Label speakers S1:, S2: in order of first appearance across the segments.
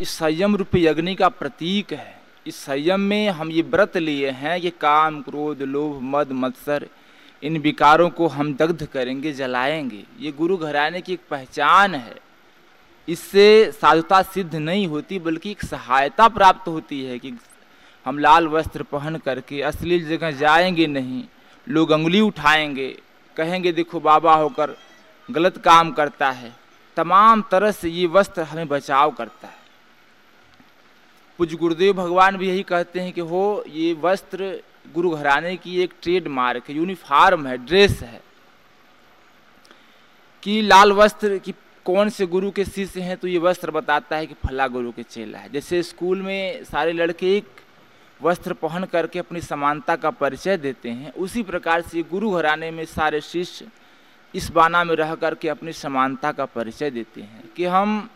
S1: اس same روپ یگنی کا پرتیک ہے۔ اس سیم میں ہم یہ برت لیے ہیں یہ کام کرودھ لوبھ مد متسر ان بیکاروں کو ہم دگدھ کریں گے، جلائیں گے۔ یہ گرو گھرانے کی ایک پہچان ہے۔ اس سے سادھتا سدھ نہیں ہوتی، بلکہ ایک سہایتا پراپت ہوتی ہے کہ ہم لال وستر پہن کر کے اصلیل جگہ جائیں گے نہیں۔ لوگ انگلی اٹھائیں گے، کہیں گے، دیکھو بابا ہو کر غلط کام کرتا ہے۔ تمام طرح سے یہ وستر ہمیں بچاؤ کرتا ہے۔ پوج گردیو بھگوان بھی یہی کہتے ہیں کہ ہو، یہ وسطر گرو گھرانے کی ایک ٹریڈ مارک ہے، یونیفارم ہے، ڈریس ہے۔ کہ لال وسطر، کی کون سے گرو کے شیشیہ ہیں تو یہ وسطر بتاتا ہے کہ فلاں گرو کے چیلا ہے۔ جیسے اسکول میں سارے لڑکے ایک وسطر پہن کر کے اپنی سمانتا کا پریچے دیتے ہیں، اسی پرکار سے گرو گھرانے میں سارے شیش اس بانا میں رہ کر کے اپنی سمانتا کا پریچے دیتے ہیں کہ ہم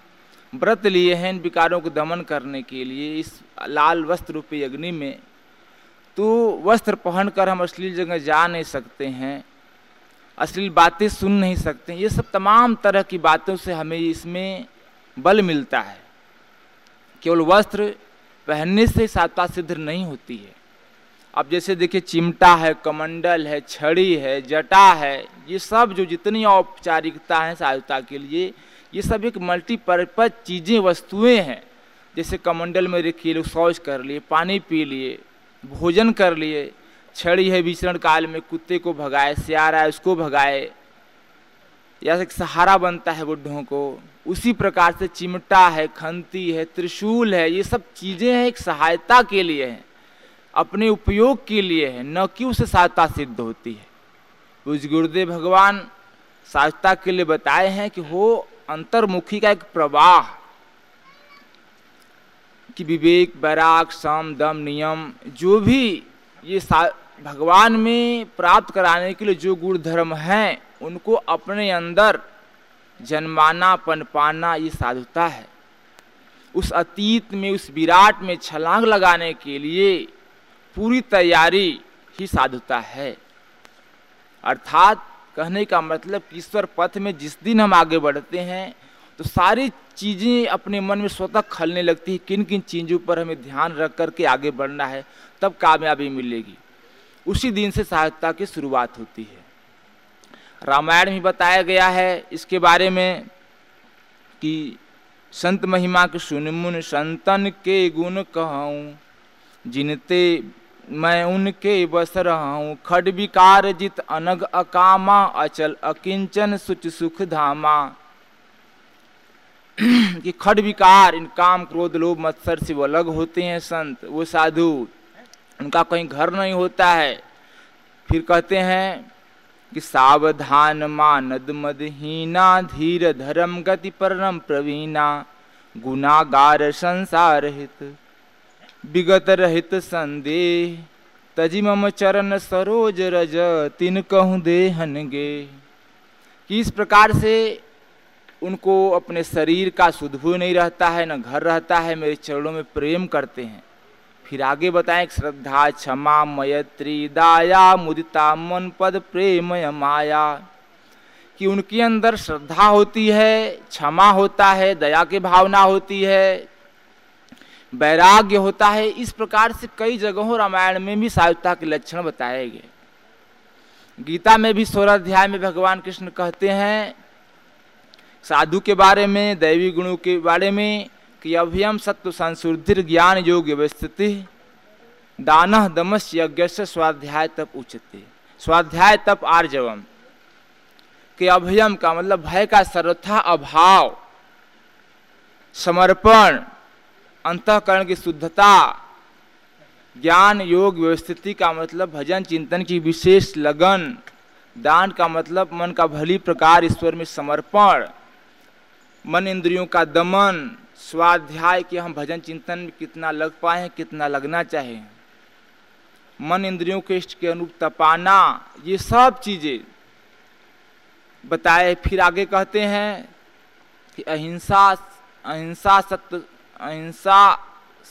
S1: ورت لیے ہیں ان بیکاروں کو دمن کرنے کے لیے، اس لال وسط روپی اگنی میں۔ تو وسطر پہن کر ہم اشلیل جگہ جا نہیں سکتے ہیں، اصلیل باتیں سن نہیں سکتے ہیں۔ یہ سب تمام طرح کی باتوں سے ہمیں اس میں بل ملتا ہے۔ کیول وسطر پہننے سے ساتوا سدھ نہیں ہوتی ہے۔ اب جیسے دیکھیے چمٹا ہے، کمنڈل ہے، چھڑی ہے، جٹا ہے، یہ سب جو جتنی اوپچارکتا ہیں سایوتا کے لیے یہ سب ایک ملٹی پرپز چیزیں، وستوئیں ہیں۔ جیسے کمنڈل میں رکھیے لوگ شوچ کر لیے، پانی پی لیے، بھوجن کر لیے، چھڑی ہے ویچرن کال میں، کتے کو بھگائے سیارا ہے، اس کو بھگائے۔ یا ایک سہارا بنتا ہے بڈھوں کو۔ اسی پرکار سے چمٹا ہے، کھنتی ہے، ترشول ہے، یہ سب چیزیں ہیں ایک سہایتا کے لیے ہیں۔ اپنے اپیوگ کے لیے ہے نہ کہ اسے سہایتا سدھ ہوتی ہے۔ اس گردے بھگوان سہایتا کے لیے بتائے ہیں کہ ہو انترمکھی کا ایک پرواہ کہ وویک بیراگ سم دم، نیم، جو بھی یہ بھگوان میں پراپت کرانے کے لیے جو گڑ دھرم ہیں، ان کو اپنے اندر جنمانا، پنپانا یہ سادھتا ہے۔ اس اتیت میں، اس وراٹ میں چھلانگ لگانے کے لیے پوری تیاری ہی سادھتا ہے۔ ارتھات کہنے کا مطلب کہ ایشور پتھ میں جس دن ہم آگے بڑھتے ہیں، تو ساری چیزیں اپنے من میں سوتہ کھلنے لگتی ہیں، کن کن چیزوں پر ہمیں دھیان رکھ کر کے آگے بڑھنا ہے، تب کامیابی ملے گی۔ اسی دن سے سہایتا کی شروعات ہوتی ہے۔ رامائن میں بتایا گیا ہے اس کے بارے میں کہ سنت مہیما کے سنمن سنتن کے گن کہوں جنتے میں ان کے بس رہا ہوں۔ کھڈ بیکار جت انگ اکاما، اچل اکنچن سچ سکھ دھاما۔ کہ کھڈ بیکار ان کام کرودھ لوب متسر سے وہ الگ ہوتے ہیں سنت، وہ سادھو۔ ان کا کہیں گھر نہیں ہوتا ہے۔ پھر کہتے ہیں کہ ساودھان ماند مدہینا دھیر دھرم گتی پرم پروینا۔ گناگار سنسارہت بگت رہت سندے تجمم چرن سروج رج تین کہنگ گے کس پرکار سے ان کو اپنے شریر کا سدب نہیں رہتا ہے نہ گھر رہتا ہے میرے چرنوں میں پرم کرتے ہیں پھر آگے بتائیں شردھا چما میتری دایا مدتا من پد پر مایا کہ ان کے اندر شردھا ہوتی ہے چما ہوتا ہے دیا کی بھاؤنا ہوتی ہے ویراگیہ ہوتا ہے، اس پرکار سے کئی جگہوں رامائن میں بھی سایوتا کے لچھن بتائے گئے۔ گیتا میں بھی سولہ ادھیای میں بھگوان کرشن کہتے ہیں، سادھو کے بارے میں، دیوی گنوں کے بارے میں، کہ ابھیم ستو سنسردر گیان یوگ ویستتی دانہ دمس یجش سوادھیای تپ اچتے سوادھیای تپ آرجوم، کہ ابھیم کا مطلب بھے کا سرتھا ابھاؤ، سمرپن۔ انتکرن کی شدھتا جان یوگ ویوستھتی کا مطلب بھجن چنتن کی وشیش لگن دان کا مطلب من کا بھلی پرکار ایشور میں سمرپن من اندریوں کا دمن سوادھیائے کہ ہم بھجن چنتن میں کتنا لگ پائے ہیں کتنا لگنا چاہیے من اندریوں کے اشٹ کے انوپ تپانا یہ سب چیزیں بتائے پھر آگے کہتے ہیں کہ اہنسا اہنسا ست اہنسا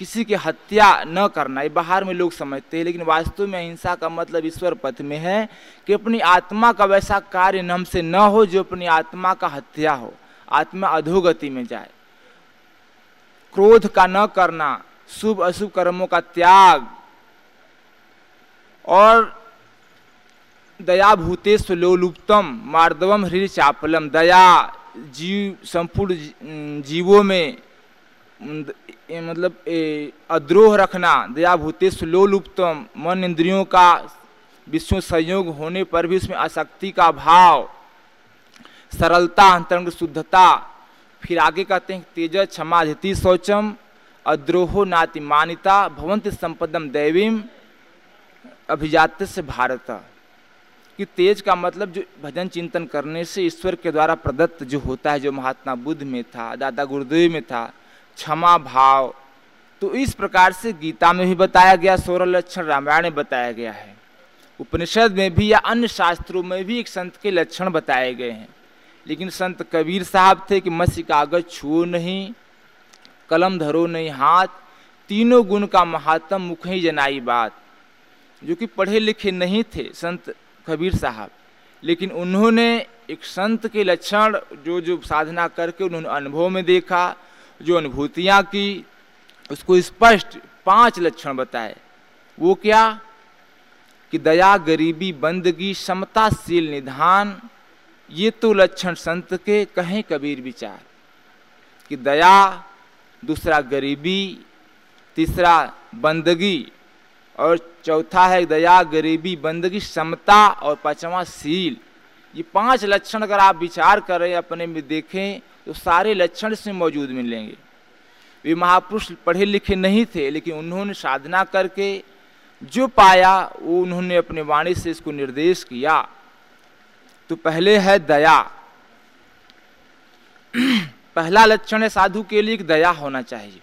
S1: کسی کی ہتیا نہ کرنا یہ باہر میں لوگ سمجھتے ہیں لیکن واستو میں اہنسا کا مطلب ایشور پتھ میں ہے کہ اپنی آتما کا ویسا کاریہ ہم سے نہ ہو جو اپنی آتما کا ہتیا ہو آتما ادھوگتی میں جائے کرودھ کا نہ کرنا شبھ اشبھ کرموں کا تیاگ اور دیا بھوتےم ماردو ہری چاپل دیا جی سمپر جیو میں مطلب ادروہ رکھنا دیا بھوتے سو لوپتم من اندروں کا وشو سیوگ ہونے پر بھی اس میں آسکتی کا بھاؤ، سرلتا انترگ شدھتا، پھر آگے کا تین تیزس کھمادی سوچم ادروہ ناتی مانیتا بھونت سمپدم د ابھیجات سے بھارت کہ تیج کا مطلب جو بھجن چنتن کرنے سے ایشور کے دوارا پردت جو ہوتا ہے جو مہاتما بدھ میں تھا دادا گردیو میں تھا چھما بھاؤ تو اس پرکار سے گیتا میں بھی بتایا گیا سورہ لچھن رامائن میں بتایا گیا ہے اپنشد میں بھی یا ان شاستروں میں بھی ایک سنت کے لچھن بتائے گئے ہیں لیکن سنت کبیر صاحب تھے کہ مسی کاغذ چھو نہیں قلم دھرو نہیں ہاتھ تینوں گن کا مہاتم مکھ ہی جنائی بات جو کہ پڑھے لکھے نہیں تھے سنت کبیر صاحب، لیکن انہوں نے ایک سنت کے لچھن جو جو سادھنا کر کے انہوں نے انبھو میں دیکھا، جو انبھوتیاں کی، اس کو اسپشٹ پانچ لچھن بتائے۔ وہ کیا؟ کہ دیا گریبی، بندگی، سمتا شیل ندھان، یہ تو لچھن سنت کے کہیں کبیر بیچار کہ دیا، دوسرا غریبی تیسرا بندگی اور چوتھا ہے دیا غریبی بندگی سمتا اور پانچواں سیل۔ یہ پانچ لچھن اگر آپ وچار کریں، اپنے میں دیکھیں، تو سارے لچھن سے موجود ملیں گے۔ یہ مہاپرش پڑھے لکھے نہیں تھے، لیکن انہوں نے سادھنا کر کے جو پایا، وہ انہوں نے اپنے وانی سے اس کو نردیش کیا۔ تو پہلے ہے دیا۔ پہلا لچھن ہے سادھو کے لیے دیا ہونا چاہیے۔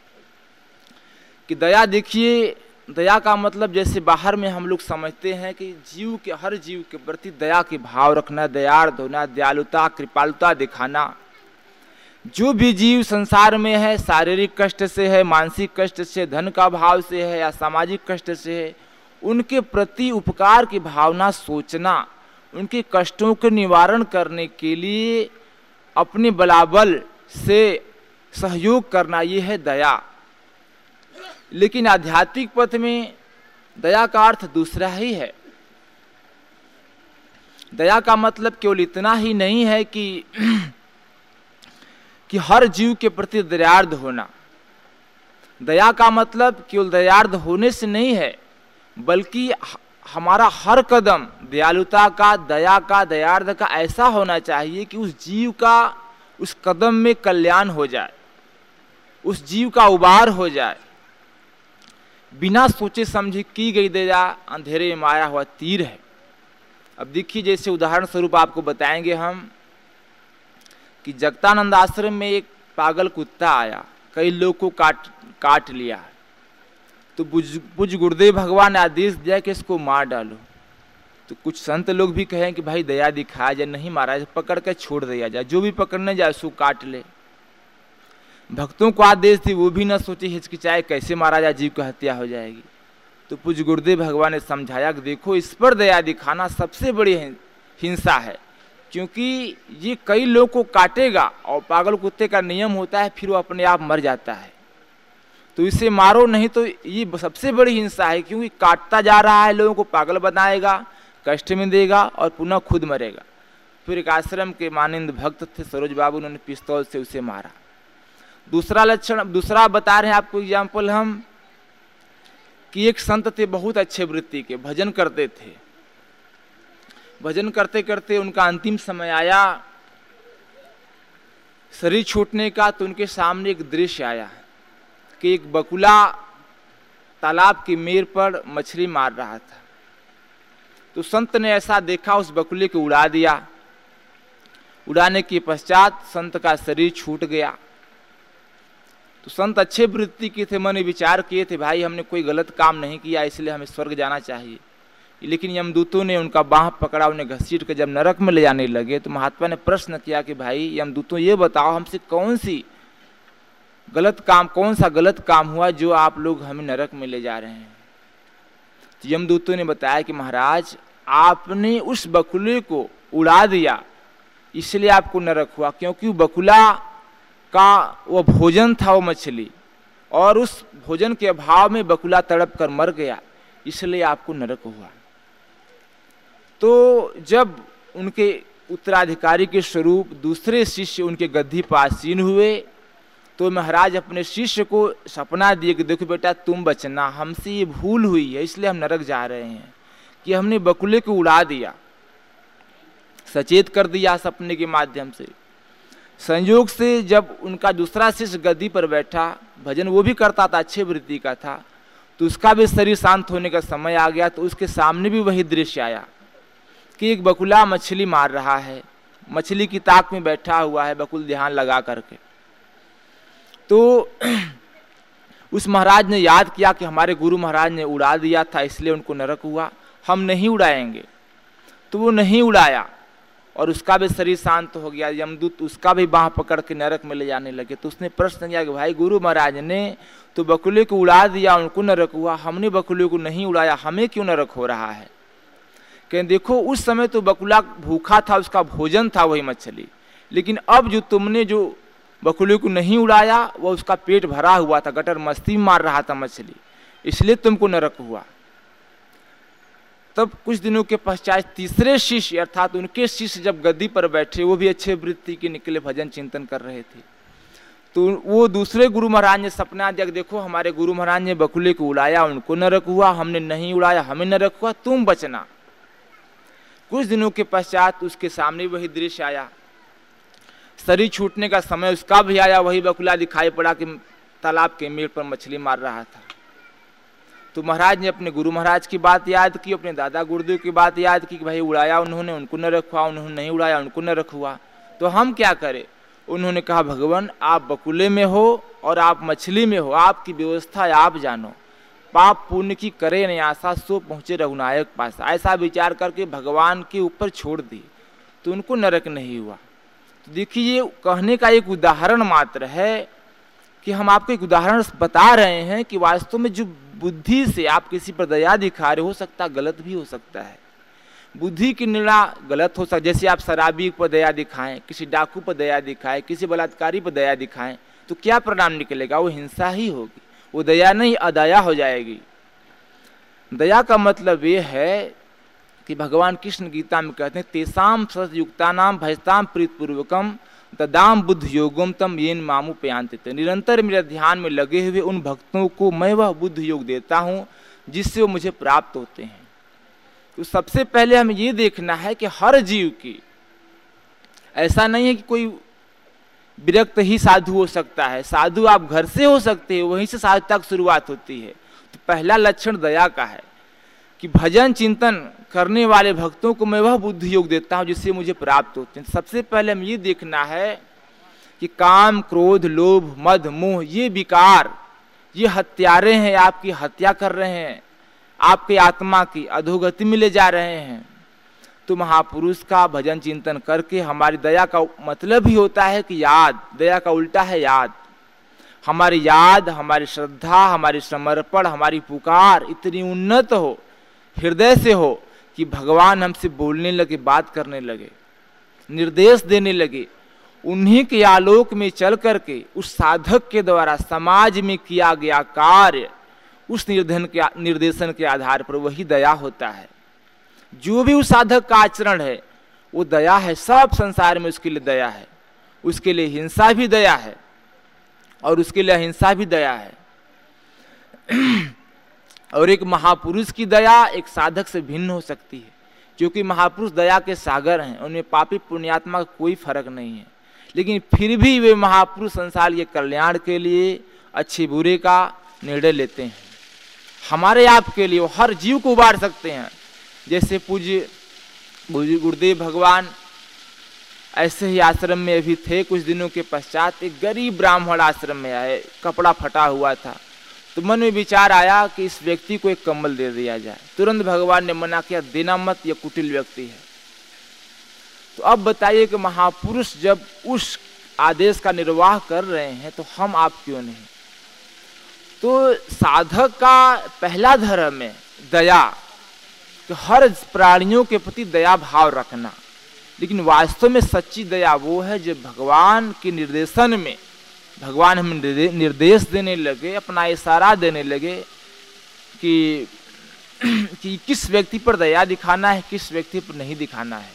S1: کہ دیا دیکھیے دیا کا مطلب جیسے باہر میں ہم لوگ سمجھتے ہیں کہ جیو کے ہر جیو کے پرتی دیا کے بھاؤ رکھنا، دیار دھونا، دیالوتا کرپالتا دکھانا۔ جو بھی جیو سنسار میں ہے، شاریرک کشٹ سے ہے، مانسک کشٹ سے، دھن کا بھاؤ سے ہے یا ساماجک کشٹ سے ہے، ان کے پرتی اپکار کی بھاونا سوچنا، ان کے کشٹوں کے نوارن کرنے کے لیے اپنے بلابل سے سہیوگ کرنا، یہ ہے دیا۔ لیکن آدھیاتمک پتھ میں دیا کا ارتھ دوسرا ہی ہے۔ دیا کا مطلب کیول اتنا ہی نہیں ہے کہ کہ ہر جیو کے پرتی دیارد ہونا۔ دیا کا مطلب کیول دیارد ہونے سے نہیں ہے، بلکہ ہمارا ہر قدم دیالوتا کا، دیا کا دیارد کا ایسا ہونا چاہیے کہ اس جیو کا، اس قدم میں کلیان ہو جائے۔ اس جیو کا ابار ہو جائے۔ بنا سوچے سمجھے کی گئی دیجا اندھیرے میں مارا ہوا تیر ہے اب دیکھیے جیسے ادہرن سوروپ آپ کو بتائیں گے ہم کہ جگتانند آشرم میں ایک پاگل کتا آیا کئی لوگ کو کاٹ کاٹ لیا تو بج گردے بھگوان نے آدیش دیا کہ اس کو مار ڈالو تو کچھ سنت لوگ بھی کہیں کہ بھائی دیا دکھایا جائے نہیں مارا جائے پکڑ کے چھوڑ دیا جائے جو بھی پکڑنے جائے اس کو کاٹ لے بھکتوں کو آدیش تھی، وہ بھی نہ سوچے ہچکچائے کیسے مہاراجا جی کو ہتیا ہو جائے گی۔ تو پوج گردے، بھگوان نے سمجھایا کہ دیکھو، اس پر دیا دکھانا سب سے بڑی ہنسا ہے۔ کیونکہ یہ کئی لوگ کو کاٹے گا اور پاگل کتے کا نیم ہوتا ہے، پھر وہ اپنے آپ مر جاتا ہے۔ تو اسے مارو، نہیں تو یہ سب سے بڑی ہنسا ہے، کیونکہ کاٹتا جا رہا ہے، لوگوں کو پاگل بنائے گا، کشٹ میں دے گا اور پناہ خود مرے گا۔ پھر ایک آشرم کے مانند بھکت تھے، سروج بابو، انہوں نے پستول سے اسے مارا۔ دوسرا لچھن دوسرا بتا رہے ہیں آپ کو ایگزامپل ہم، کہ ایک سنت تھے بہت اچھے وتی کے، بھجن کرتے تھے۔ بھجن کرتے کرتے ان کا انتم سمے آیا۔ شریر چھوٹنے کا تو ان کے سامنے ایک دریش آیا کہ ایک بکلا تالاب کی میر پر مچھلی مار رہا تھا۔ تو سنت نے ایسا دیکھا، اس بکلے کو اڑا دیا۔ اڑانے کے پశ్چات سنت کا شریر چھوٹ گیا۔ تو سنت اچھے وتی کے تھے، میں نے وچار کیے تھے، بھائی ہم نے کوئی غلط کام نہیں کیا، اس لیے ہمیں سورگ جانا چاہیے۔ لیکن یمدوتوں نے ان کا باہ پکڑا، انہیں گھسیٹ کے جب نرک میں لے جانے لگے، تو مہاتما نے پرشن کیا کہ بھائی یمدوتوں یہ بتاؤ، ہم سے کون سی غلط کام، کون سا غلط کام ہوا جو آپ لوگ ہمیں نرک میں لے جا رہے ہیں؟ تو یمدوتوں نے بتایا کہ مہاراج، آپ نے اس بکلے کو اڑا دیا، اس لیے آپ کو نرک ہوا۔ کیونکہ بکلا کا وہ بھوجن تھا وہ مچھلی اور اس بھوجن کے ابھاؤ میں بکلا تڑپ کر مر گیا، اس لیے آپ کو نرک ہوا۔ تو جب ان کے اترادھکاری کے سوروپ دوسرے شیشیہ ان کے گدھی پاسین ہوئے، تو مہاراج اپنے شیشیہ کو سپنا دیے کہ دیکھو بیٹا، تم بچنا، ہم سے یہ بھول ہوئی ہے، اس لیے ہم نرک جا رہے ہیں کہ ہم نے بکلے کو اڑا دیا، سچیت کر دیا سپنے کے مادھیم سے۔ سنجوگ سے جب ان کا دوسرا شیش گدی پر بیٹھا بھجن وہ بھی کرتا تھا اچھے وتی کا تھا تو اس کا بھی شریر شانت ہونے کا سمے آ گیا تو اس کے سامنے بھی وہی درشیہ آیا کہ ایک بکلا مچھلی مار رہا ہے مچھلی کی تاک میں بیٹھا ہوا ہے بکل دھیان لگا کر کے تو اس مہاراج نے یاد کیا کہ ہمارے گرو مہاراج نے اڑا دیا تھا اس لیے ان کو نرک ہوا ہم نہیں اڑائیں گے تو وہ نہیں اڑایا اور اس کا بھی شریر شانت ہو گیا یمدوت اس کا بھی باہ پکڑ کے نرک میں لے جانے لگے۔ تو اس نے پرشن کیا کہ بھائی گرو مہاراج نے تو بکلے کو اڑا دیا، ان کو نرک ہوا۔ ہم نے بکلے کو نہیں اڑایا، ہمیں کیوں نرک ہو رہا ہے؟ کہ دیکھو، اس سمے تو بکلا بھوکھا تھا، اس کا بھوجن تھا وہی مچھلی۔ لیکن اب جو تم نے جو بکلے کو نہیں اڑایا، وہ اس کا پیٹ بھرا ہوا تھا، گٹر مستی مار رہا تھا مچھلی۔ اس لیے تم کو نرک ہوا۔ تب کچھ دنوں کے پشچات تیسرے شیش ارتھات ان کے شیش جب گدی پر بیٹھے وہ بھی اچھے وتی کے نکلے بھجن چنتن کر رہے تھے تو وہ دوسرے گرو مہاراج نے سپنا دیا دیکھو ہمارے گرو مہاراج نے بکلے کو اڑایا ان کو نرک ہوا ہم نے نہیں اڑایا ہمیں نرک ہوا تم بچنا کچھ دنوں کے پشچات اس کے سامنے وہی درش آیا شریر چھوٹنے کا سمے اس کا بھی آیا وہی بکلا دکھائی پڑا کہ تالاب کے میڑ پر مچھلی مار رہا تھا تو مہاراج نے اپنے گرو مہاراج کی بات یاد کی، اپنے دادا گردیو کی بات یاد کی کہ بھائی اڑایا انہوں نے، ان کو نہ رکھوا، انہوں نے نہیں اڑایا، ان کو نہ رکھوا۔ تو ہم کیا کریں انہوں نے کہا، بھگوان، آپ بکلے میں ہو اور آپ مچھلی میں ہو، آپ کی ویوستھا آپ جانو۔ پاپ پونیہ کی کرے نہیں آسا سو پہنچے رگنایک پاس۔ ایسا وچار کر کے بھگوان کے اوپر چھوڑ دی۔ تو ان کو نرک نہیں ہوا۔ تو دیکھیے، یہ کہنے کا ایک اداہرن ماتر ہے۔ کہ ہم آپ کو ایک اداہرن بتا رہے ہیں کہ واستو میں جو بدھی سے آپ کسی پر دیا دکھا رہے ہو سکتا غلط بھی ہو سکتا ہے۔ بدھی کی نرا غلط ہو سکتا جیسے آپ شرابی پر دیا دکھائیں، کسی ڈاکو پر دیا دکھائیں، کسی بلاತ್کاری پر دیا دکھائیں، تو کیا پرنام نکلے گا؟ وہ ہنسا ہی ہوگی۔ وہ دیا نہیں، ادایا ہو جائے گی۔ دیا کا مطلب یہ ہے کہ بھگوان کشن گیتا میں کہتے ہیں، تیسام سس یوگتا نام بھجتام پریت پوروکم دام بدھ یوگم تم یہ مامو پیانت نرنتر میرے دھیان میں لگے ہوئے ان بھکتوں کو میں وہ بدھ یوگ دیتا ہوں جس سے وہ مجھے پراپت ہوتے ہیں تو سب سے پہلے ہمیں یہ دیکھنا ہے کہ ہر جیو کی ایسا نہیں ہے کہ کوئی برکت ہی سادھو ہو سکتا ہے سادھو آپ گھر سے ہو سکتے ہیں وہیں سے سادھ تک شروعات ہوتی ہے تو پہلا لچھن دیا کا ہے کہ بھجن چنتن کرنے والے بھکتوں کو میں وہ بدھ یوگ دیتا ہوں جس سے مجھے پراپت ہوتے ہیں سب سے پہلے ہم یہ دیکھنا ہے کہ کام کرودھ لوبھ مد، موہ، یہ بیکار یہ ہتھیارے ہیں، آپ کی ہتیا کر رہے ہیں، آپ کے آتما کی ادھوگتی میں لے جا رہے ہیں۔ تو مہا مہاپروش کا بھجن چنتن کر کے ہماری دیا کا مطلب ہی ہوتا ہے کہ یاد، دیا کا الٹا ہے یاد۔ ہماری یاد، ہماری شردھا ہماری سمرپڑ، ہماری پکار اتنی انت ہو ہردے سے ہو کہ بھگوان ہم سے بولنے لگے، بات کرنے لگے، نردیش دینے لگے۔ انہیں کے آلوک میں چل کر کے، اس سادھک کے دوارا سماج میں کیا گیا کاریہ اس نردن کے، نردیشن کے آدھار پر وہی دیا ہوتا ہے۔ جو بھی اس سادھک کا آچرن ہے، وہ دیا ہے، سب سنسار میں اس کے لیے دیا ہے۔ اس کے لیے ہنسا بھی دیا ہے اور اس کے لیے اہنسا بھی دیا ہے۔ اور ایک مہاپروش کی دیا ایک سادھک سے بھن ہو سکتی ہے۔ کیونکہ مہاپروش دیا کے ساگر ہیں، ان میں پاپی پنیاتما کا کوئی فرق نہیں ہے۔ لیکن پھر بھی وہ مہاپروش سنسار یہ کلیان کے لیے اچھے برے کا نرڈے لیتے ہیں۔ ہمارے آپ کے لیے وہ ہر جیو کو ابار سکتے ہیں۔ جیسے پوجیے گردیو بھگوان ایسے ہی آشرم میں ابھی تھے، کچھ دنوں کے پشچات ایک غریب براہمڑ آشرم میں آئے، کپڑا پھٹا ہوا تھا۔ تو من میں وچار آیا کہ اس ویکتی کو ایک کمبل دے دیا جائے۔ ترنت بھگوان نے منع کیا دینا مت یہ کٹل ویکتی ہے۔ تو اب بتائیے کہ مہا پروش جب اس آدیش کا نرواہ کر رہے ہیں تو ہم آپ کیوں نہیں؟ تو سادھک کا پہلا دھرم ہے دیا، کہ ہر پرانیوں کے پتی دیا بھاؤ رکھنا۔ لیکن واستو میں سچی دیا وہ ہے جو بھگوان کے نردیشن میں بھگوان ہم نردیش دینے لگے، اپنا اشارہ دینے لگے کہ کس ویکتی پر دیا دکھانا ہے، کس ویکتی پر نہیں دکھانا ہے۔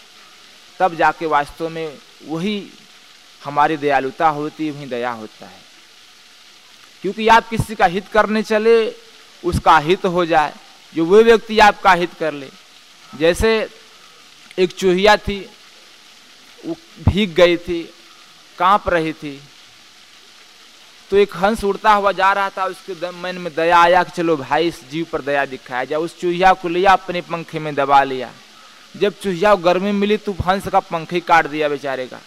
S1: تب جا کے واستو میں وہی ہماری دیالوتا ہوتی، وہی دیا ہوتا ہے۔ کیونکہ آپ کسی کا ہت کرنے چلے، اس کا ہت ہو جائے، جو وہ ویکتی آپ کا ہت کر لے۔ جیسے ایک چوہیا تھی، وہ بھیگ گئی تھی، کانپ رہی تھی۔ تو ایک ہنس اڑتا ہوا جا رہا تھا، اس کے من میں دیا آیا کہ چلو بھائی، اس جیو پر دیا دکھایا جائے۔ اس چوہیا کو لیا، اپنے پنکھے میں دبا لیا۔ جب چوہیا گرمی ملی تو ہنس کا پنکھے کاٹ دیا بیچارے کا۔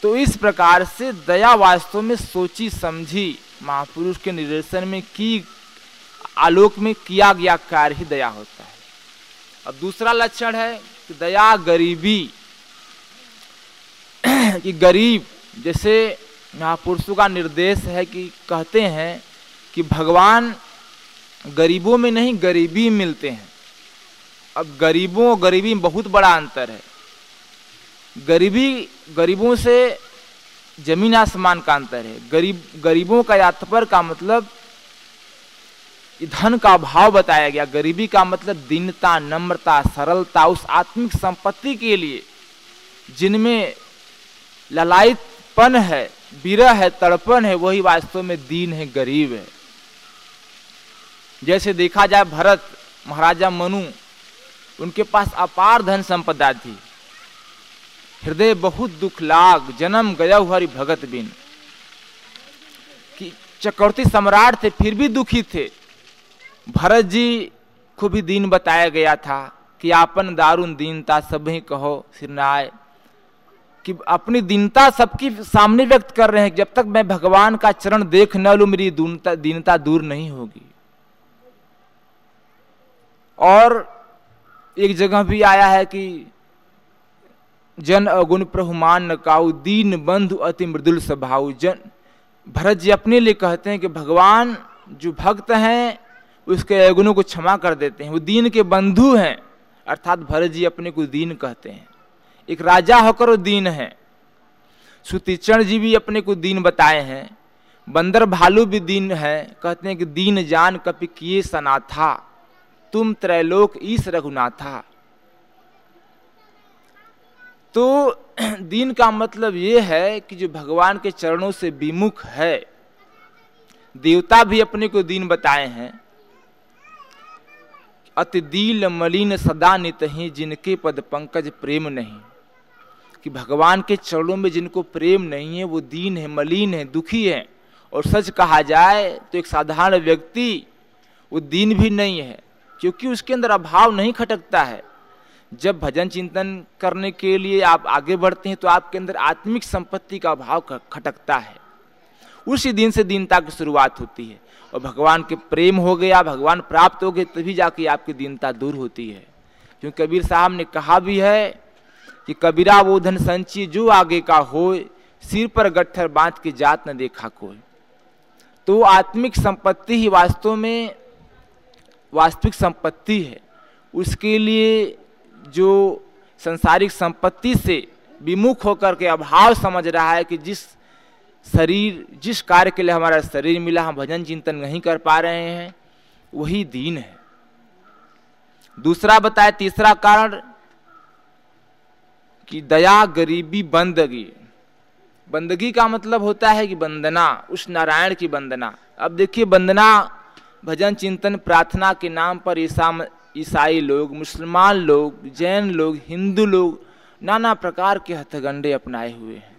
S1: تو اس پرکار سے دیا واستو میں سوچی سمجھی مہا پروش کے نریشن میں کی آلوک میں کیا گیا کار ہی دیا ہوتا ہے۔ اور دوسرا لچن ہے کہ دیا گریبی۔ کہ گریب، جیسے مہاپرشوں کا نردیش ہے کہ کہتے ہیں کہ بھگوان غریبوں میں نہیں، غریبی ملتے ہیں۔ اب غریبوں اور غریبی میں بہت بڑا انتر ہے۔ غریبی، غریبوں سے زمین آسمان کا انتر ہے۔ غریب، غریبوں کا یاتپر کا مطلب دھن کا بھاؤ بتایا گیا۔ غریبی کا مطلب دینتا، نمرتا، سرلتا، اس آتمک سمپتی کے لیے جن میں للائت پن ہے۔ برا ہے، تڑپن ہے، وہی واستو میں دین ہے، غریب ہے۔ جیسے دیکھا جائے بھرت مہاراجا منو، ان کے پاس اپار دھن سمپدا تھی۔ ہردے بہت دکھ لاگ، جنم گیا ہری بھگت بن۔ چکرتی سمراٹ تھے، پھر بھی دکھی تھے۔ بھرت جی کو بھی دین بتایا گیا تھا کہ آپن دارون دینتا سبھی کہو سرنائے کہ اپنی دینتا سب کی سامنے ویکت کر رہے ہیں جب تک میں بھگوان کا چرن دیکھ نہ لوں، میری دینتا دور نہیں ہوگی۔ اور ایک جگہ بھی آیا ہے کہ جن اگن پرہمان نکاؤ، دین بندھو اتی مردل سبھاؤ۔ جن بھرت جی اپنے لیے کہتے ہیں کہ بھگوان جو بھگت ہیں، اس کے اگنوں کو چھما کر دیتے ہیں۔ وہ دین کے بندھو ہیں، ارتھات بھرت جی اپنے کو دین کہتے ہیں۔ ایک راجا ہو کر دین ہے۔ ستیچن جی بھی اپنے کو دین بتائے ہیں۔ بندر بھالو بھی دین ہے۔ کہتے ہیں کہ دین جان کپی کیے سنا تھا۔ تم ترلوک ایس رگنا تھا۔ تو دین کا مطلب یہ ہے کہ جو بھگوان کے چرنوں سے بیمکھ ہے۔ دیوتا بھی اپنے کو دین بتائے ہیں۔ اتدیل ملین سدا نت ہی جن کے پد پنکج پریم نہیں۔ کہ بھگوان کے چرڑوں میں جن کو پریم نہیں ہے، وہ دین ہے ملین ہے دکھی ہے اور سچ کہا جائے تو ایک سادھارن ویکتی وہ دین بھی نہیں ہے، کیونکہ اس کے اندر ابھاؤ نہیں کھٹکتا ہے۔ جب بھجن چنتن کرنے کے لیے آپ آگے بڑھتے ہیں تو آپ کے اندر آتمک سمپتی کا ابھاؤ کھٹکتا ہے۔ اسی دن سے دینتا کی شروعات ہوتی ہے۔ اور بھگوان کے پریم ہو گیا، بھگوان پراپت ہو گئے، تبھی جا کے آپ کی دینتا دور ہوتی ہے۔ کیونکہ کبیر صاحب نے کہا بھی ہے کہ کبیرا وہ دھن سنچی جو آگے کا ہوئے، سر پر گٹھر باندھ کے جات نہ دیکھا کوئی تو وہ آتمک سمپتی ہی واستو میں واستوک سمپتی ہے۔ اس کے لیے جو سنسارک سمپتی سے ومکھ ہو کر کے ابھاؤ سمجھ رہا ہے کہ جس شریر، جس کار کے لیے ہمارا شریر ملا، ہم بھجن چنتن نہیں کر پا رہے ہیں، وہی دین ہے۔ دوسرا بتایا، تیسرا کارن کہ دیا غریبی بندگی۔ بندگی کا مطلب ہوتا ہے کہ بندنا، اس نارائن کی بندنا۔ اب دیکھیے بندنا، بھجن چنتن، پرارتھنا کے نام پر عیسائی لوگ، مسلمان لوگ، جین لوگ، ہندو لوگ نانا پرکار کے ہتھ گنڈے اپنائے ہوئے ہیں۔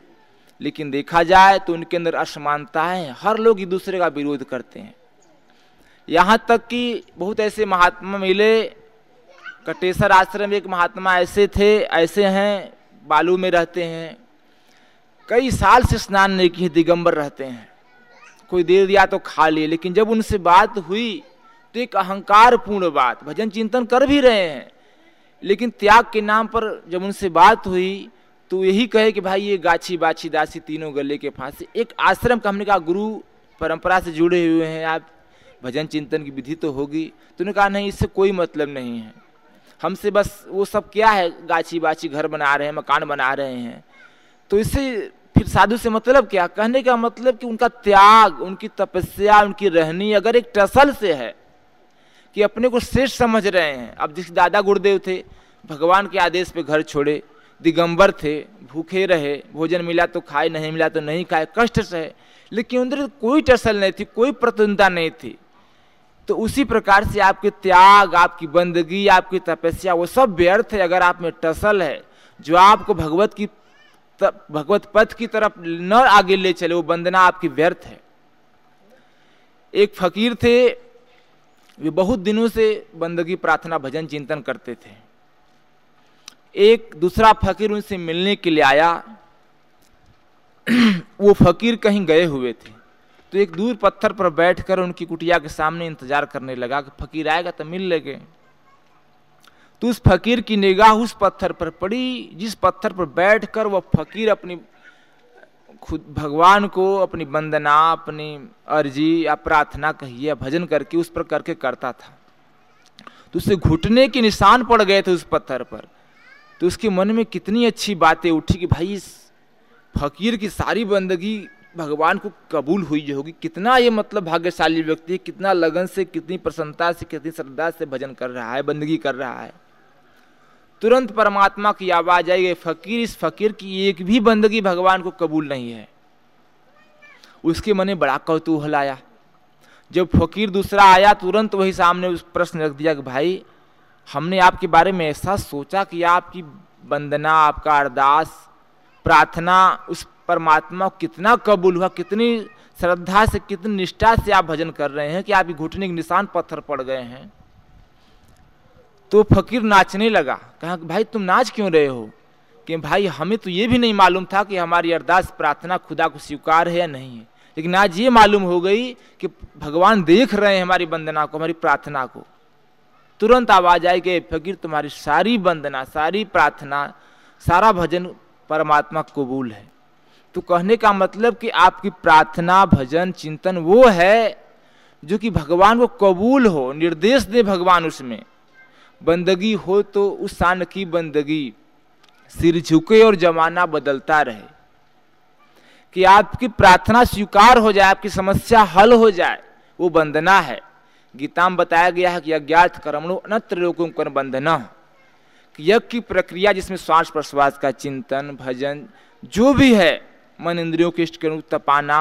S1: لیکن دیکھا جائے تو ان کے اندر اسمانتا ہے ہر لوگ ایک دوسرے کا بیرود کرتے ہیں۔ یہاں تک کہ بہت ایسے مہاتما ملے، کٹیسر آشرم ایک مہاتما ایسے تھے، ایسے ہیں بالو میں رہتے ہیں۔ کئی سال سے اسنان نہیں کیے دگمبر رہتے ہیں۔ کوئی دے دیا تو کھا لیے لیکن جب ان سے بات ہوئی تو ایک اہنکار پورن بات، بھجن چنتن کر بھی رہے ہیں۔ لیکن تیاگ کے نام پر جب ان سے بات ہوئی تو یہی کہے کہ بھائی یہ گاچھی باچھی داسی تینوں گلے کے پھانسی، ایک آشرم کا ہم نے کہا گرو پرمپرا سے جڑے ہوئے ہیں، آپ بھجن چنتن کی ودھی تو ہوگی۔ تو انہوں نے کہا نہیں، اس سے کوئی مطلب نہیں ہے۔ ہم سے بس وہ سب کیا ہے، گاچھی باچھی گھر بنا رہے ہیں، مکان بنا رہے ہیں۔ تو اس سے پھر سادھو سے مطلب کیا؟ کہنے کا مطلب کہ ان کا تیاگ، ان کی تپسیا، ان کی رہنی اگر ایک ٹسل سے ہے کہ اپنے کو شیش سمجھ رہے ہیں۔ اب جس دادا گردیو تھے، بھگوان کے آدیش پہ گھر چھوڑے، دگمبر تھے بھوکے رہے، بھوجن ملا تو کھائے، نہیں ملا تو نہیں کھائے، کشٹ سے لیکن اندر کوئی ٹسل نہیں تھی، کوئی پرتنتا نہیں تھی۔ تو اسی پرکار سے آپ کے تیاگ، آپ کی بندگی، آپ کی تپسیا، وہ سب ویرتھ ہے اگر آپ میں ٹسل ہے۔ جو آپ کو بھگوت کی بھگوت پتھ کی طرف نہ آگے لے چلے، وہ بندنا آپ کی ویرتھ ہے۔ ایک فقیر تھے، وہ بہت دنوں سے بندگی پرارتھنا بھجن، چنتن کرتے تھے۔ ایک دوسرا فقیر ان سے ملنے کے لیے آیا۔ وہ فقیر کہیں گئے ہوئے تھے۔ تو ایک دور پتھر پر بیٹھ کر ان کی کٹیا کے سامنے انتظار کرنے لگا کہ فقیر آئے گا تو مل لگے تو اس فقیر کی نگاہ اس پتھر پر پڑی، جس پتھر پر بیٹھ کر وہ فقیر اپنی خود بھگوان کو اپنی بندنا، اپنی عرضی یا پرارتھنا کہیے، بھجن کر کے اس پر کر کے کرتا تھا۔ تو اسے گھٹنے کے نشان پڑ گئے تھے اس پتھر پر۔ تو اس کے من میں کتنی اچھی باتیں اٹھی کہ بھائی اس فقیر کی ساری بندگی بھگوان کو قبول ہوئی جو ہوگی۔ کتنا یہ مطلب بھاگیہشالی ویکتی ہے، کتنا لگن سے، کتنی پرسنتا سے، کتنی شردا سے بھجن کر رہا ہے، بندگی کر رہا ہے۔ ترنت پرماتما کی آواز آئی گئی فقیر، اس فقیر کی ایک بھی بندگی بھگوان کو قبول نہیں ہے۔ اس کے من بڑا کوتوہل آیا۔ جب فقیر دوسرا آیا، ترنت وہی سامنے اس پرشن رکھ دیا کہ بھائی، ہم نے آپ کے بارے میں ایسا سوچا کہ آپ کی بندنا، آپ کا ارداس پرارتھنا اس پرماتما کتنا قبول ہوا، کتنی شردھا سے، کتنی نشٹا سے آپ بھجن کر رہے ہیں کہ آپ کی گھٹنے کے نشان پتھر پڑ گئے ہیں۔ تو فقیر ناچنے لگا، کہا کہ بھائی تم ناچ کیوں رہے ہو؟ کہ بھائی ہمیں تو یہ بھی نہیں معلوم تھا کہ ہماری ارداس پرارتھنا خدا کو سویکار ہے یا نہیں ہے۔ لیکن آج یہ معلوم ہو گئی کہ بھگوان دیکھ رہے ہیں ہماری بندنا کو، ہماری پرارتھنا کو۔ ترنت آواز آئے کہ فقیر، تمہاری ساری بندنا، ساری پرارتھنا، سارا بھجن پرماتما قبول ہے۔ تو کہنے کا مطلب کہ آپ کی پرارتھنا بھجن، چنتن وہ ہے جو کہ بھگوان کو قبول ہو، نردیش دے بھگوان اس میں۔ بندگی ہو تو اس سان کی بندگی، سر جھکے اور زمانہ بدلتا رہے۔ کہ آپ کی پرارتھنا سویکار ہو جائے، آپ کی سمسیا حل ہو جائے، وہ بندنا ہے۔ گیتا میں بتایا گیا ہے کہ اگیارتھ کرمڑوں انتر لوگوں کر بندنا۔ یج کی پرکریا جس میں سواس پرسواس کا چنتن، بھجن، جو بھی ہے من اندروں کے اشٹ کروں تپانا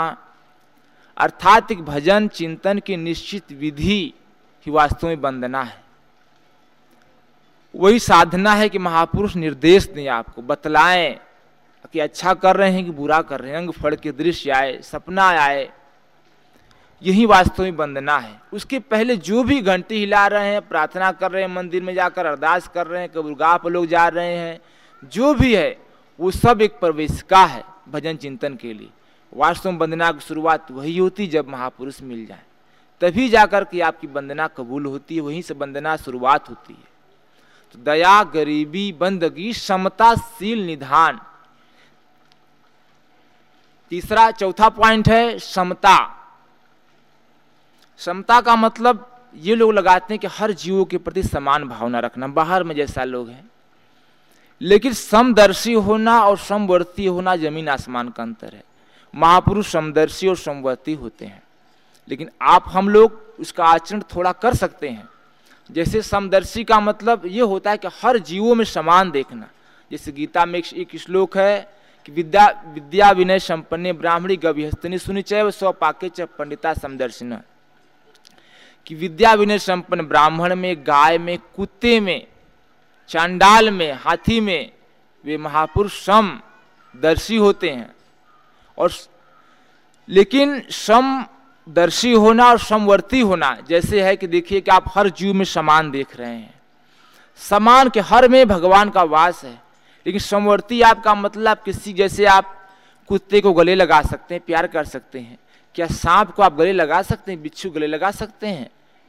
S1: ارتھات بھجن چنتن کی نشچت ودھی ہی واستو میں بندنا ہے وہی سادھنا ہے کہ مہاپروش نردیش دیں آپ کو بتلائیں کہ اچھا کر رہے ہیں کہ برا کر رہے ہیں انگ پھڑ کے درشیہ آئے سپنا آئے یہی واستو میں بندنا ہے اس کے پہلے جو بھی گھنٹی ہلا رہے ہیں پرارتھنا کر رہے ہیں مندر میں جا کر ارداس کر رہے ہیں کبرگاہ پہ لوگ جا رہے ہیں جو بھی ہے وہ سب ایک پرویشکا ہے بھجن چنتن کے لیے۔ واستو بندنا کی شروعات وہی ہوتی جب مہا مہاپروش مل جائے۔ تبھی جا کر کے آپ کی بندنا قبول ہوتی ہے، وہیں سے بندنا شروعات ہوتی ہے۔ تو دیا غریبی بندگی سمتا شیل ندھان۔ تیسرا، چوتھا پوائنٹ ہے سمتا سمتا کا مطلب یہ لوگ لگاتے ہیں کہ ہر جیو کے پرتی سمان بھاونا رکھنا، باہر میں جیسا لوگ ہیں۔ لیکن سمدرشی ہونا اور سمورتی ہونا زمین آسمان کا انتر ہے۔ مہاپروش سمدرشی اور سمورتی ہوتے ہیں۔ لیکن آپ ہم لوگ اس کا آچرن تھوڑا کر سکتے ہیں۔ جیسے سمدرشی کا مطلب یہ ہوتا ہے کہ ہر جیو میں سمان دیکھنا۔ جیسے گیتا میں ایک شلوک ہے کہ ودیا ودیا ونے سمپنے براہمڑی گوہستنی سنی چاہے سو پاکے چ پنڈتا سمدرشن کہ ودیا ونے سمپن براہمن میں، گائے میں، کتے میں چانڈال میں، ہاتھی میں وہ مہاپروش سم درشی ہوتے ہیں۔ اور لیکن سم درشی ہونا اور سمورتی ہونا جیسے ہے کہ دیکھیے کہ آپ ہر جیو میں سمان دیکھ رہے ہیں۔ سمان کے ہر میں بھگوان کا واس ہے، لیکن سمورتی آپ کا مطلب کسی جیسے آپ کتے کو گلے لگا سکتے ہیں، پیار کر سکتے ہیں۔ کیا سانپ کو آپ گلے لگا سکتے ہیں، بچھو گلے لگا سکتے ہیں؟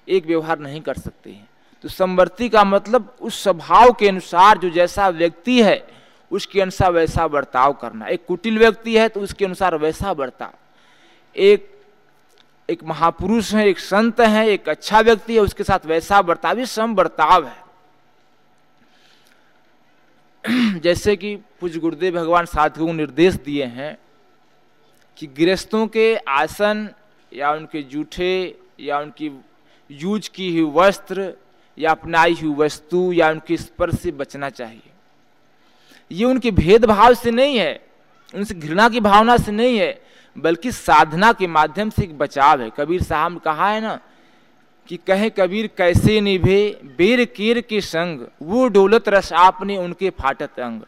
S1: ایک ویوہار نہیں کر سکتے ہیں۔ تو سمورتی کا مطلب اس سبھاؤ کے انوسار جو جیسا ویکتی ہے، اس کے انوسار ویسا برتاؤ کرنا۔ ایک کٹل ویکتی ہے تو اس کے انوسار ویسا برتاؤ۔ ایک ایک مہاپروش ہے، ایک سنت ہے، ایک اچھا ویکتی ہے، اس کے ساتھ ویسا برتاؤ، یہ سم برتاؤ ہے۔ جیسے کہ پوج گردیو بھگوان سادھو نردیش دیے ہیں کہ گرہستوں کے آسن یا ان کے جوٹھے یا ان کی یوج کی ہوئی وسطر یا اپنائی ہوئی وستو یا ان کے اسپر سے بچنا چاہیے۔ یہ ان کے بھید بھاؤ سے نہیں ہے، ان سے گھرنا کی بھاونا سے نہیں ہے، بلکہ سادھنا کے مادھیم سے ایک بچاؤ ہے۔ کبیر صاحب نے کہا ہے نا کہ کہیں کبیر کیسے نبھے، بیر کیر کے سنگ، وہ ڈولت رس آپ نے ان کے پھاٹت انگ۔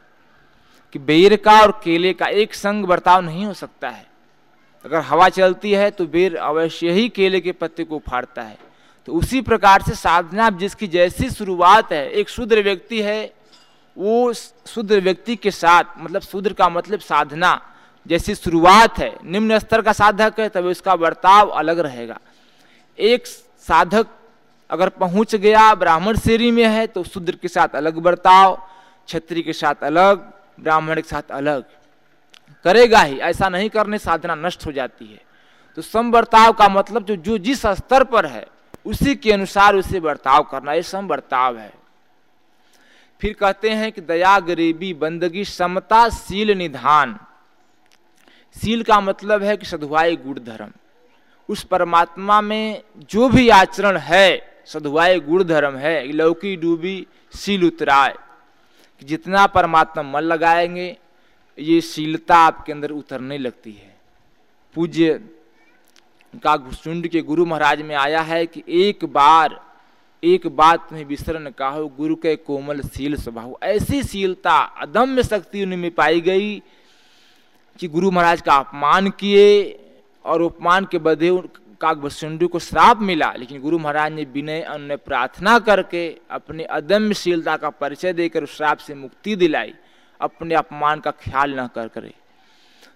S1: کہ بیر کا اور کیلے کا ایک سنگ برتاؤ نہیں ہو سکتا ہے۔ اگر ہوا چلتی ہے تو بیر اوشیہ ہی کیلے کے پتے کو پھاڑتا ہے۔ تو اسی پرکار سے سادھنا جس کی جیسی شروعات ہے، ایک شودر ویکتی ہے، وہ شودر ویکتی کے ساتھ مطلب شودر کا مطلب سادھنا جیسی شروعات ہے، نمن استر کا سادھک ہے تب اس کا برتاؤ الگ رہے گا۔ ایک سادھک اگر پہنچ گیا، براہمن شیری میں ہے، تو شودر کے ساتھ الگ برتاؤ، چھتری کے ساتھ الگ، براہمن کے ساتھ الگ۔ کرے گا ہی، ایسا نہیں کرنے، سادھنا نشٹ ہو جاتی ہے۔ تو سم برتاؤ کا مطلب جو جو جس استر پر ہے اسی کے انوسار اسے برتاؤ کرنا، یہ سم برتاؤ ہے۔ پھر کہتے ہیں کہ دیا غریبی بندگی سمتا، سیل، ندھان۔ سیل کا مطلب ہے کہ سدھوائی گڑ دھرم اس پرماتما میں جو بھی آچرن ہے سدھوائی گڑ دھرم ہے، لوکی ڈوبی، سیل اترائے۔ جتنا پرماتما من لگائیں گے، یہ شیلتا آپ کے اندر اترنے لگتی ہے۔ پوجیہ کا سنڈ کے گرو مہاراج میں آیا ہے کہ ایک بار، ایک بات میں بسرن کہو، گرو کے کومل سیل سبھاؤ ایسی سیلتا ادم شکتی ان میں پائی گئی کہ گرو مہاراج کا اپمان کیے اور اپمان کے بدے کاگسنڈو کو شراپ ملا۔ لیکن گرو مہاراج نے بنے ان پرارتھنا کر کے اپنے ادم شیلتا کا پریچے دے کر شراپ سے مکتی دلائی، اپنے اپمان کا خیال نہ کر کرے۔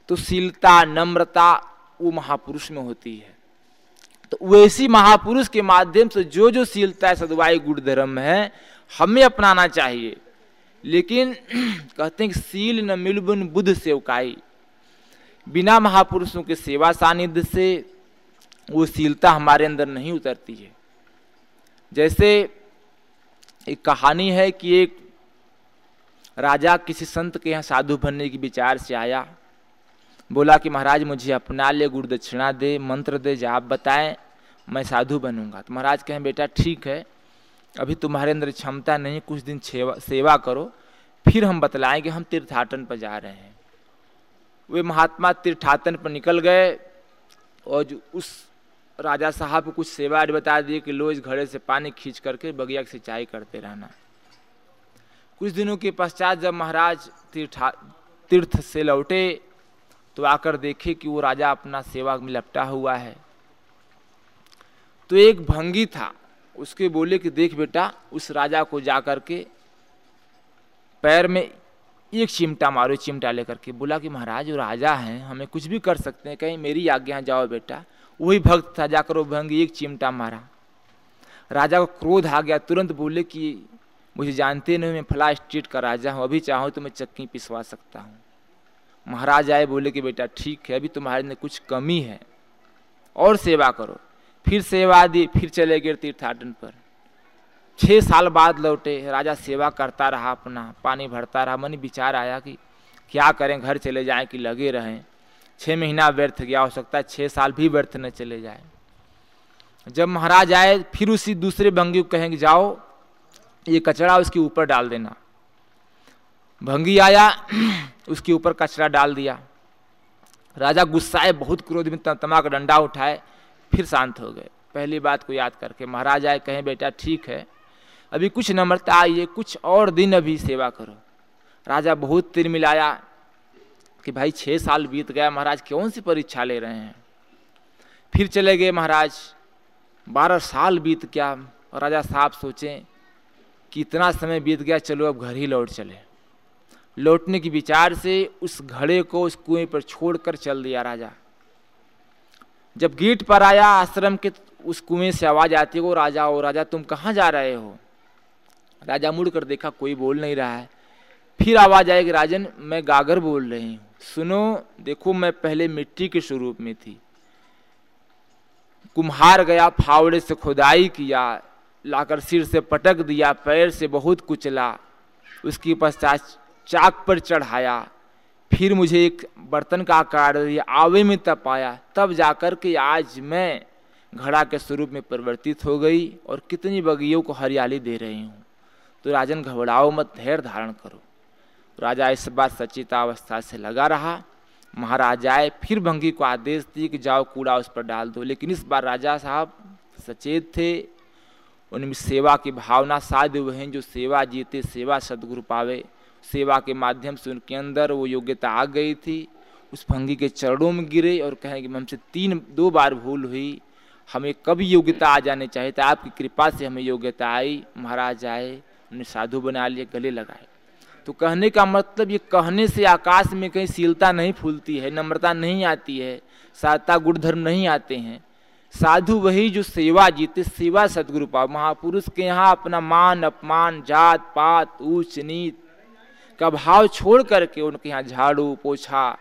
S1: تو شیلتا نمرتا وہ مہاپروش میں ہوتی ہے۔ تو ویسی مہاپروش کے مادھیم سے جو جو سیلتا ہے سدوائی گڑ دھرم ہے، ہمیں اپنانا چاہیے۔ لیکن کہتے ہیں کہ سیل نہ ملبن بدھ سے اکائی بنا مہاپروشوں کے سیوا ساندھ سے وہ سیلتا ہمارے اندر نہیں اترتی ہے۔ جیسے ایک کہانی ہے کہ ایک راجا کسی سنت کے یہاں سادھو بننے کی بچار سے آیا۔ بولا کہ مہاراج مجھے اپنا لے گڑ دچھنا دے منتر دے جاب بتائیں میں سادھو بنوں گا تو مہاراج کہیں بیٹا ٹھیک ہے ابھی تمہارے اندر چھمتا نہیں کچھ دن سیوا کرو پھر ہم بتلائیں گے ہم تیرتھاٹن پر جا رہے ہیں وہ مہاتما تیرتھاٹن پر نکل گئے اور جو اس راجا صاحب کو کچھ سیوا بتا دیے کہ لو اس گھڑے سے پانی کھینچ کر کے بگیا کی سینچائی کرتے رہنا کچھ دنوں کے پشچات جب مہاراج تیرتھ سے لوٹے تو آ کر دیکھے کہ وہ راجا اپنا سیوا میں لپٹا ہوا ہے۔ تو ایک بھنگی تھا۔ اس کے بولے کہ دیکھ بیٹا، اس راجا کو جا کر کے پیر میں ایک چمٹا مارو، چمٹا لے کر کے۔ بولا کہ مہاراج وہ راجا ہیں، ہمیں کچھ بھی کر سکتے ہیں۔ کہیں میری آگے جاؤ بیٹا۔ وہی بھگت تھا، جا کر وہ بھنگی ایک چمٹا مارا۔ راجا کو کرودھ آ گیا۔ ترنت بولے کہ مجھے جانتے نہیں، میں فلاں اسٹریٹ کا راجا ہوں۔ ابھی چاہوں تو میں چکی پسوا سکتا ہوں۔ مہاراج آئے بولے کہ بیٹا ٹھیک ہے، ابھی تمہارے اندر کچھ کمی ہے۔ اور سیوا کرو۔ پھر سیوا دی، پھر چلے گئے تیرتھاٹن پر۔ چھ سال بعد لوٹے، راجا سیوا کرتا رہا اپنا، پانی بھرتا رہا۔ منی بچار آیا کہ کیا کریں، گھر چلے جائیں کہ لگے رہیں۔ چھ مہینہ ورتھ گیا، ہو سکتا ہے چھ سال بھی ورتھ نہ چلے جائے۔ جب مہاراج آئے، پھر اسی دوسرے بنگی کو کہیں گے جاؤ، یہ کچڑا اس کے اوپر ڈال دینا۔ بھنگی آیا، اس کے اوپر کچرا ڈال دیا۔ راجا غصہ بہت کرودھ میں تما ڈنڈا اٹھائے، پھر شانت ہو گئے۔ پہلی بات کو یاد کر کے مہاراج آئے، کہیں بیٹا ٹھیک ہے، ابھی کچھ نمرتا آئیے، کچھ اور دن ابھی سیوا کرو۔ راجا بہت تر ملایا کہ بھائی چھ سال بیت گیا، مہاراج کون سی پریچھا لے رہے ہیں؟ پھر چلے گئے مہاراج، بارہ سال بیت گیا۔ راجا صاحب سوچیں کہ اتنا سمے بیت گیا، چلو اب گھر ہی لوٹ چلے۔ لوٹنے کی بچار سے اس گھڑے کو اس کنویں پر چھوڑ کر چل دیا راجا۔ جب گیٹ پر آیا، آشرم کے اس کنویں سے آواز آتی ہو راجا، او راجا، تم کہاں جا رہے ہو؟ راجا مڑ کر دیکھا، کوئی بول نہیں رہا ہے۔ پھر آواز آئے کہ راجن، میں گاگر بول رہی ہوں۔ سنو، دیکھو، میں پہلے مٹی کے شروع میں تھی۔ کمہار گیا، پھاوڑے سے کھدائی کیا، لاکر سر سے پٹک دیا، پیر سے بہت کچلا۔ اس کی پشچات چاک پر چڑھایا پھر مجھے ایک برتن کا آکار دیا آوے میں تپایا تب جا کر کے آج میں گھڑا کے سوروپ میں پرورتت ہو گئی اور کتنی بگیوں کو ہریالی دے رہی ہوں تو راجن گھبراؤ مت دھیر دھارن کرو راجا اس بات سچیتاوستھا سے لگا رہا مہاراجائے پھر بھنگی کو آدیش دی کہ جاؤ کوڑا اس پر ڈال دو لیکن اس بار راجا صاحب سچیت تھے ان میں سیوا کی بھاونا سادھ ہوئے ہیں جو سیوا جیتے سیوا سدگرو پاوے سیوا کے مادھیم سے ان کے اندر وہ یوگیتا آ گئی تھی۔ اس بھنگی کے چرڑوں میں گرے اور کہیں کہ ہم سے تین دو بار بھول ہوئی۔ ہمیں کبھی یوگیتا آ جانے چاہیے تھا۔ آپ کی کرپا سے ہمیں یوگیتا آئی۔ مہاراج آئے انہیں سادھو بنا لیے، گلے لگائے۔ تو کہنے کا مطلب یہ کہنے سے آکاش میں کہیں سیلتا نہیں پھولتی ہے، نمرتا نہیں آتی ہے، ساتا گڑ دھرم نہیں آتے ہیں۔ سادھو وہی جو سیوا جیتے، سیوا ستگرو پا۔ مہاپروش کے یہاں اپنا مان، اپمان، جات، پات اونچ نیت کا بھاؤ چھوڑ کر کے ان کے یہاں جھاڑو پوچھا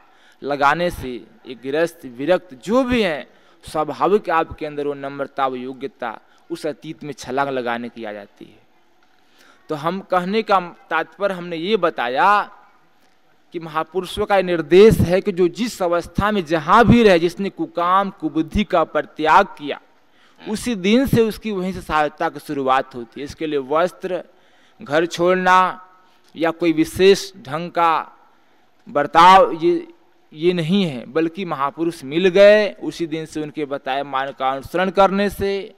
S1: لگانے سے یہ گرست ورکت جو بھی ہیں سوابھاوک آپ کے اندر وہ نمرتا و یوگیتا اس اتیت میں چھلانگ لگانے کی آ جاتی ہے تو ہم کہنے کا تاتپر ہم نے یہ بتایا کہ مہاپرشوں کا نردیش ہے کہ جو جس اوستھا میں جہاں بھی رہے جس نے ککام کبدھی کا پرتیاگ کیا اسی دن سے اس کی وہیں سے سہایتا کی شروعات ہوتی ہے اس کے لیے وستر گھر چھوڑنا یا کوئی وشیش ڈھنگ کا برتاؤ، یہ یہ نہیں ہے، بلکہ مہاپرش مل گئے، اسی دن سے ان کے بتائے مان کا انسرن کرنے سے،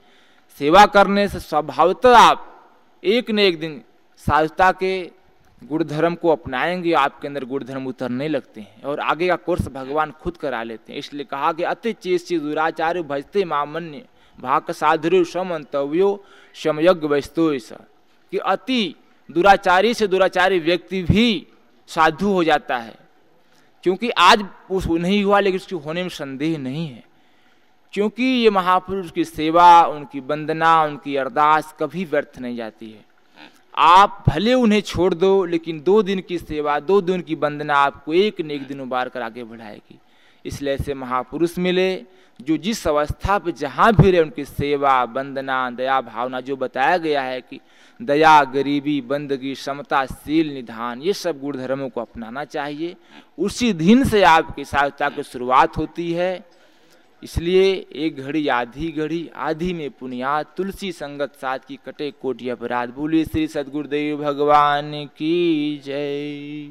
S1: سیوا کرنے سے سوبھاوت آپ ایک نہ ایک دن سازتا کے گڑ دھرم کو اپنائیں گے، آپ کے اندر گڑ دھرم اترنے لگتے ہیں اور آگے کا کورس بھگوان خود کرا لیتے ہیں۔ اس لیے کہا کہ ات چیز دراچاریہ بھجتے مامنیہ، بھاک سادھر شمنتویو شمگ ویستو کہ اتی دوراچاری سے دوراچاری ویکتی بھی سادھو ہو جاتا ہے۔ کیونکہ آج اس نہیں ہوا لیکن اس کی ہونے میں سندیہ نہیں ہے۔ کیونکہ یہ مہا پروش کی سیوا، ان کی بندنا، ان کی ارداس کبھی ورتھ نہیں جاتی ہے۔ آپ بھلے انہیں چھوڑ دو، لیکن دو دن کی سیوا، دو دن کی بندنا آپ کو ایک نیک دن ابار کر آگے بڑھائے گی۔ اس لیے سے مہا پروش ملے، جو جس اوستھا پہ جہاں بھی رہے، ان کی سیوا، بندنا، دیا، بھاونا، جو بتایا گیا ہے کہ دیا، غریبی، بندگی، سمتا، سیل، ندھان، یہ سب گڑ دھرموں کو اپنانا چاہیے۔ اسی دن سے آپ کی ساختہ کی شروعات ہوتی ہے۔ اس لیے ایک گھڑی، آدھی گھڑی، آدھی میں پنیاد تلسی سنگت ساتھ کی کٹے کوٹی اپرادھ بولی۔ شری سدگردیو بھگوان کی جے۔